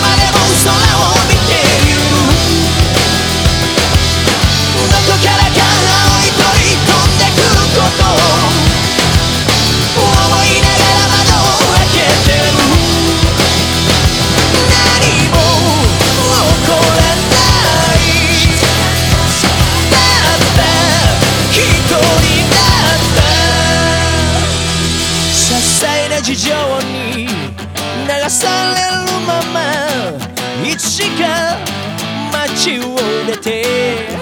までも嘘を細な事情に流されるままいつしか街を出て。